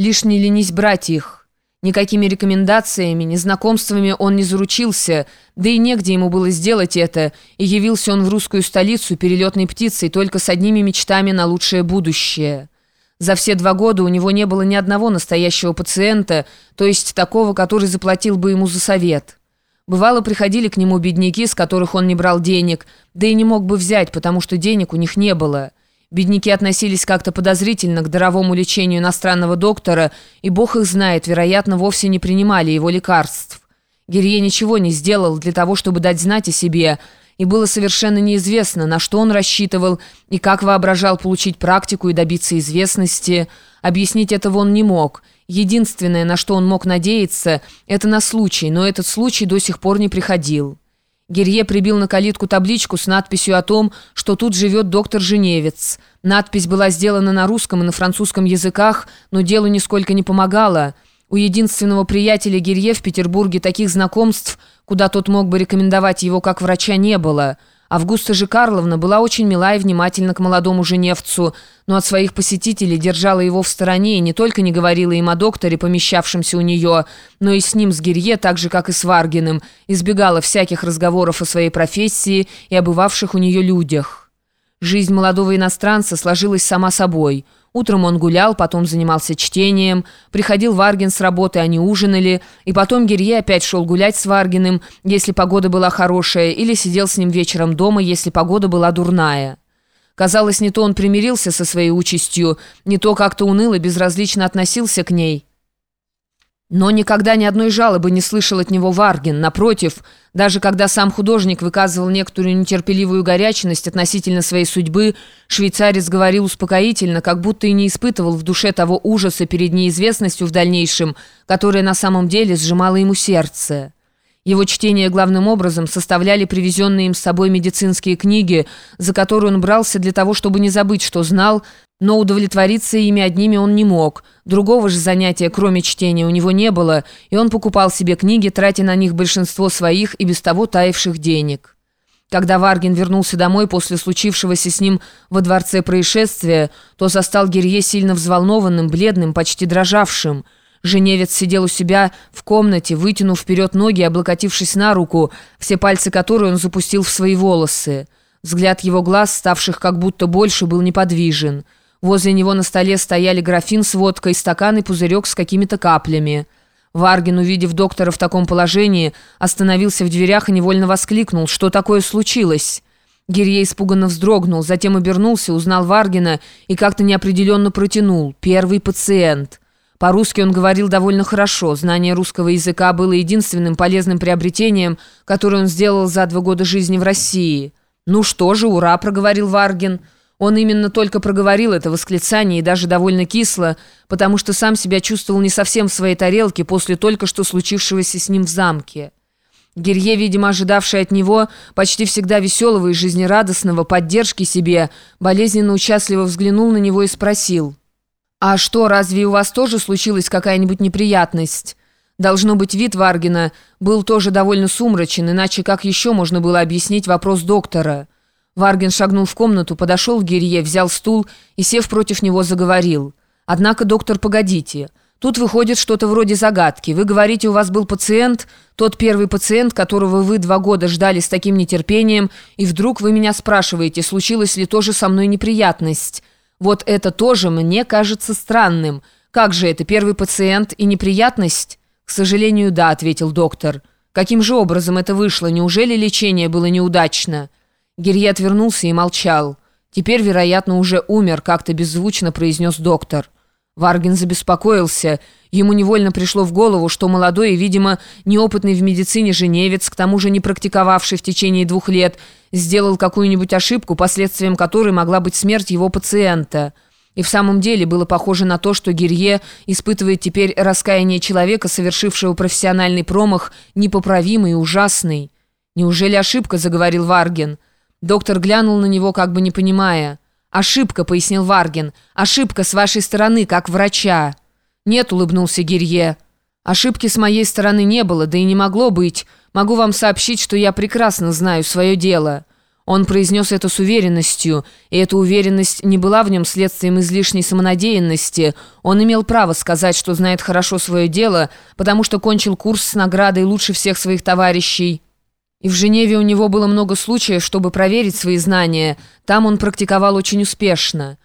Лишь не ленись брать их. Никакими рекомендациями, ни знакомствами он не заручился, да и негде ему было сделать это, и явился он в русскую столицу перелетной птицей только с одними мечтами на лучшее будущее. За все два года у него не было ни одного настоящего пациента, то есть такого, который заплатил бы ему за совет. Бывало, приходили к нему бедняки, с которых он не брал денег, да и не мог бы взять, потому что денег у них не было. Бедняки относились как-то подозрительно к даровому лечению иностранного доктора, и бог их знает, вероятно, вовсе не принимали его лекарств. Герье ничего не сделал для того, чтобы дать знать о себе, и было совершенно неизвестно, на что он рассчитывал и как воображал получить практику и добиться известности. Объяснить этого он не мог. Единственное, на что он мог надеяться, это на случай, но этот случай до сих пор не приходил. Герье прибил на калитку табличку с надписью о том, что тут живет доктор Женевец. Надпись была сделана на русском и на французском языках, но делу нисколько не помогала. У единственного приятеля Герье в Петербурге таких знакомств, куда тот мог бы рекомендовать его как врача, не было – Августа же Карловна была очень мила и внимательна к молодому женевцу, но от своих посетителей держала его в стороне и не только не говорила им о докторе, помещавшемся у нее, но и с ним, с Гирье, так же, как и с Варгиным, избегала всяких разговоров о своей профессии и о бывавших у нее людях. Жизнь молодого иностранца сложилась сама собой – Утром он гулял, потом занимался чтением. Приходил Варгин с работы, они ужинали. И потом Герье опять шел гулять с Варгиным, если погода была хорошая, или сидел с ним вечером дома, если погода была дурная. Казалось, не то он примирился со своей участью, не то как-то уныло, безразлично относился к ней. Но никогда ни одной жалобы не слышал от него Варгин. Напротив, даже когда сам художник выказывал некоторую нетерпеливую горячность относительно своей судьбы, швейцарец говорил успокоительно, как будто и не испытывал в душе того ужаса перед неизвестностью в дальнейшем, которая на самом деле сжимала ему сердце. Его чтение главным образом составляли привезенные им с собой медицинские книги, за которые он брался для того, чтобы не забыть, что знал, но удовлетвориться ими одними он не мог. Другого же занятия, кроме чтения, у него не было, и он покупал себе книги, тратя на них большинство своих и без того таявших денег. Когда Варгин вернулся домой после случившегося с ним во дворце происшествия, то застал Герье сильно взволнованным, бледным, почти дрожавшим. Женевец сидел у себя в комнате, вытянув вперед ноги, облокотившись на руку, все пальцы которой он запустил в свои волосы. Взгляд его глаз, ставших как будто больше, был неподвижен. Возле него на столе стояли графин с водкой, стакан и пузырек с какими-то каплями. Варгин, увидев доктора в таком положении, остановился в дверях и невольно воскликнул. «Что такое случилось?» Гирье испуганно вздрогнул, затем обернулся, узнал Варгина и как-то неопределенно протянул. «Первый пациент». По-русски он говорил довольно хорошо. Знание русского языка было единственным полезным приобретением, которое он сделал за два года жизни в России. «Ну что же, ура!» – проговорил Варгин – он именно только проговорил это восклицание и даже довольно кисло, потому что сам себя чувствовал не совсем в своей тарелке после только что случившегося с ним в замке. Герье, видимо, ожидавший от него почти всегда веселого и жизнерадостного поддержки себе, болезненно участливо взглянул на него и спросил. «А что, разве у вас тоже случилась какая-нибудь неприятность?» Должно быть, вид Варгина был тоже довольно сумрачен, иначе как еще можно было объяснить вопрос доктора – Варгин шагнул в комнату, подошел к Гирье, взял стул и, сев против него, заговорил. «Однако, доктор, погодите. Тут выходит что-то вроде загадки. Вы говорите, у вас был пациент, тот первый пациент, которого вы два года ждали с таким нетерпением, и вдруг вы меня спрашиваете, случилась ли тоже со мной неприятность. Вот это тоже мне кажется странным. Как же это, первый пациент и неприятность?» «К сожалению, да», — ответил доктор. «Каким же образом это вышло? Неужели лечение было неудачно?» Герье отвернулся и молчал. «Теперь, вероятно, уже умер», — как-то беззвучно произнес доктор. Варгин забеспокоился. Ему невольно пришло в голову, что молодой и, видимо, неопытный в медицине женевец, к тому же не практиковавший в течение двух лет, сделал какую-нибудь ошибку, последствием которой могла быть смерть его пациента. И в самом деле было похоже на то, что Гирье испытывает теперь раскаяние человека, совершившего профессиональный промах, непоправимый и ужасный. «Неужели ошибка?» — заговорил Варгин. Доктор глянул на него, как бы не понимая. «Ошибка», — пояснил Варгин. «Ошибка с вашей стороны, как врача». «Нет», — улыбнулся Гирье. «Ошибки с моей стороны не было, да и не могло быть. Могу вам сообщить, что я прекрасно знаю свое дело». Он произнес это с уверенностью, и эта уверенность не была в нем следствием излишней самонадеянности. Он имел право сказать, что знает хорошо свое дело, потому что кончил курс с наградой лучше всех своих товарищей. И в Женеве у него было много случаев, чтобы проверить свои знания. Там он практиковал очень успешно.